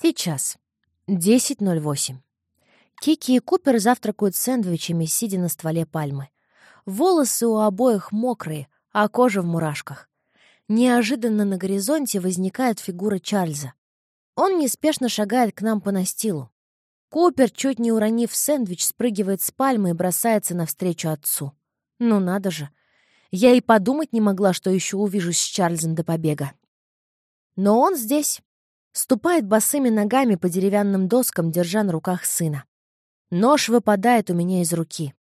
Сейчас. 10.08. Кики и Купер завтракают сэндвичами, сидя на стволе пальмы. Волосы у обоих мокрые, а кожа в мурашках. Неожиданно на горизонте возникает фигура Чарльза. Он неспешно шагает к нам по настилу. Купер, чуть не уронив сэндвич, спрыгивает с пальмы и бросается навстречу отцу. Ну надо же. Я и подумать не могла, что еще увижусь с Чарльзом до побега. Но он здесь. Ступает босыми ногами по деревянным доскам, держа на руках сына. Нож выпадает у меня из руки.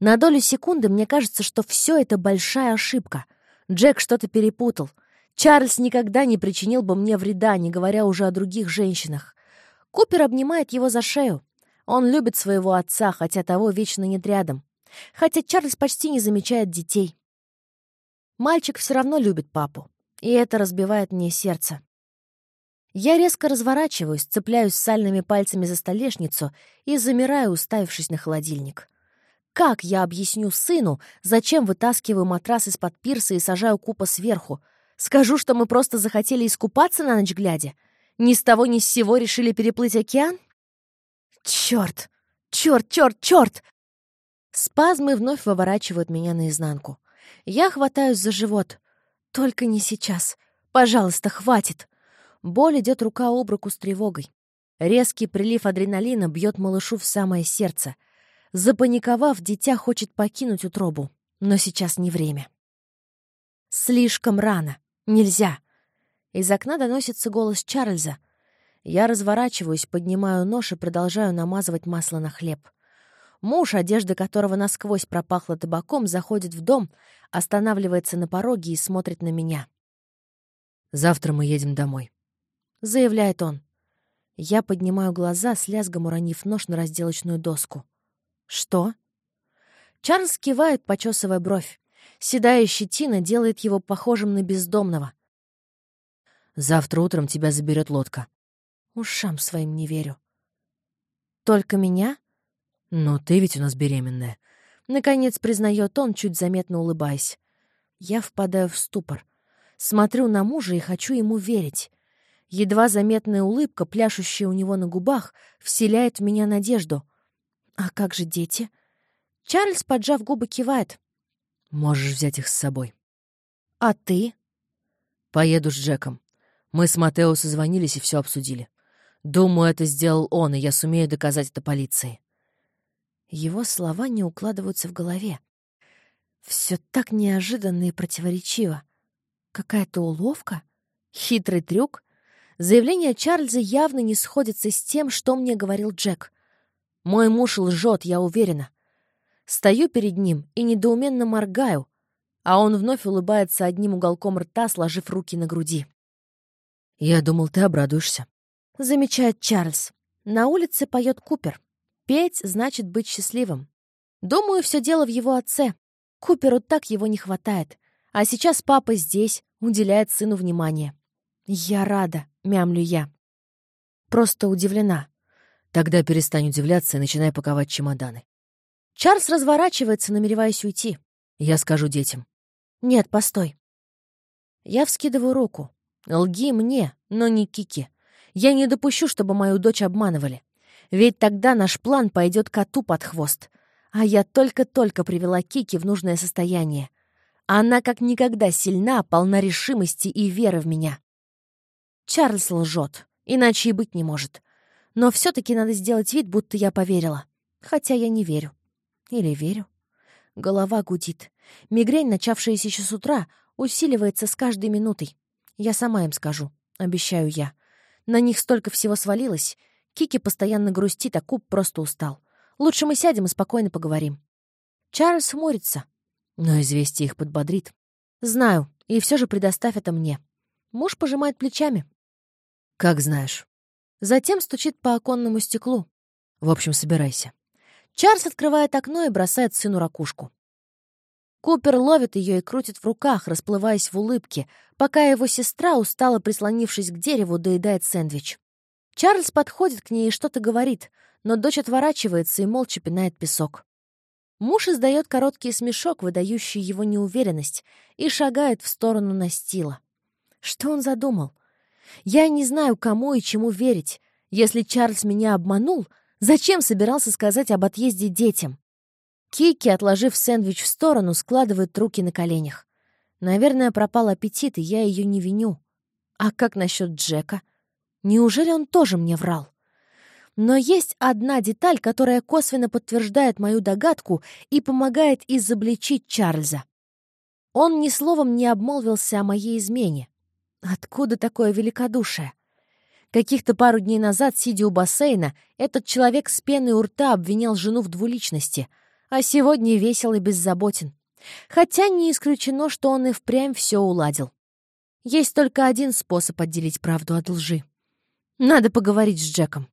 На долю секунды мне кажется, что все это большая ошибка. Джек что-то перепутал. Чарльз никогда не причинил бы мне вреда, не говоря уже о других женщинах. Купер обнимает его за шею. Он любит своего отца, хотя того вечно нет рядом. Хотя Чарльз почти не замечает детей. Мальчик все равно любит папу, и это разбивает мне сердце. Я резко разворачиваюсь, цепляюсь сальными пальцами за столешницу и замираю, уставившись на холодильник. Как я объясню сыну, зачем вытаскиваю матрас из-под пирса и сажаю купа сверху? Скажу, что мы просто захотели искупаться на ночь глядя? Ни с того ни с сего решили переплыть океан? Черт! Черт, черт, черт! Спазмы вновь выворачивают меня наизнанку. Я хватаюсь за живот. Только не сейчас. Пожалуйста, хватит. Боль идет рука об руку с тревогой. Резкий прилив адреналина бьет малышу в самое сердце. Запаниковав, дитя хочет покинуть утробу. Но сейчас не время. Слишком рано. Нельзя. Из окна доносится голос Чарльза. Я разворачиваюсь, поднимаю нож и продолжаю намазывать масло на хлеб. Муж, одежда которого насквозь пропахла табаком, заходит в дом, останавливается на пороге и смотрит на меня. «Завтра мы едем домой», — заявляет он. Я поднимаю глаза, с лязгом уронив нож на разделочную доску. «Что?» Чарльз кивает, почесывая бровь. Седая щетина делает его похожим на бездомного. «Завтра утром тебя заберет лодка». Ушам своим не верю. «Только меня?» «Но ты ведь у нас беременная». Наконец признает он, чуть заметно улыбаясь. Я впадаю в ступор. Смотрю на мужа и хочу ему верить. Едва заметная улыбка, пляшущая у него на губах, вселяет в меня надежду. А как же дети? Чарльз, поджав губы, кивает. Можешь взять их с собой. А ты? Поеду с Джеком. Мы с Матео созвонились и все обсудили. Думаю, это сделал он, и я сумею доказать это полиции. Его слова не укладываются в голове. Все так неожиданно и противоречиво. Какая-то уловка? Хитрый трюк? Заявление Чарльза явно не сходится с тем, что мне говорил Джек. Мой муж лжет, я уверена. Стою перед ним и недоуменно моргаю, а он вновь улыбается одним уголком рта, сложив руки на груди. «Я думал, ты обрадуешься», — замечает Чарльз. На улице поет Купер. Петь значит быть счастливым. Думаю, все дело в его отце. Куперу так его не хватает. А сейчас папа здесь, уделяет сыну внимание. Я рада, мямлю я. Просто удивлена. Тогда перестань удивляться и начинай паковать чемоданы. Чарльз разворачивается, намереваясь уйти. Я скажу детям. Нет, постой. Я вскидываю руку. Лги мне, но не Кики. Я не допущу, чтобы мою дочь обманывали. Ведь тогда наш план пойдет коту под хвост. А я только-только привела Кики в нужное состояние. Она как никогда сильна, полна решимости и веры в меня. Чарльз лжет, иначе и быть не может. Но все-таки надо сделать вид, будто я поверила. Хотя я не верю. Или верю. Голова гудит. Мигрень, начавшаяся еще с утра, усиливается с каждой минутой. Я сама им скажу, обещаю я. На них столько всего свалилось, Кики постоянно грустит, а Куб просто устал. Лучше мы сядем и спокойно поговорим. Чарльз хмурится. Но известие их подбодрит. Знаю, и все же предоставь это мне. Муж пожимает плечами. Как знаешь. Затем стучит по оконному стеклу. В общем, собирайся. Чарльз открывает окно и бросает сыну ракушку. Купер ловит ее и крутит в руках, расплываясь в улыбке, пока его сестра, устало прислонившись к дереву, доедает сэндвич. Чарльз подходит к ней и что-то говорит, но дочь отворачивается и молча пинает песок. Муж издает короткий смешок, выдающий его неуверенность, и шагает в сторону настила. Что он задумал? Я не знаю, кому и чему верить. Если Чарльз меня обманул, зачем собирался сказать об отъезде детям? Кики, отложив сэндвич в сторону, складывает руки на коленях. Наверное, пропал аппетит, и я ее не виню. А как насчет Джека? Неужели он тоже мне врал? Но есть одна деталь, которая косвенно подтверждает мою догадку и помогает изобличить Чарльза. Он ни словом не обмолвился о моей измене. Откуда такое великодушие? Каких-то пару дней назад, сидя у бассейна, этот человек с пеной у рта обвинял жену в двуличности, а сегодня весел и беззаботен. Хотя не исключено, что он и впрямь все уладил. Есть только один способ отделить правду от лжи. Надо поговорить с Джеком.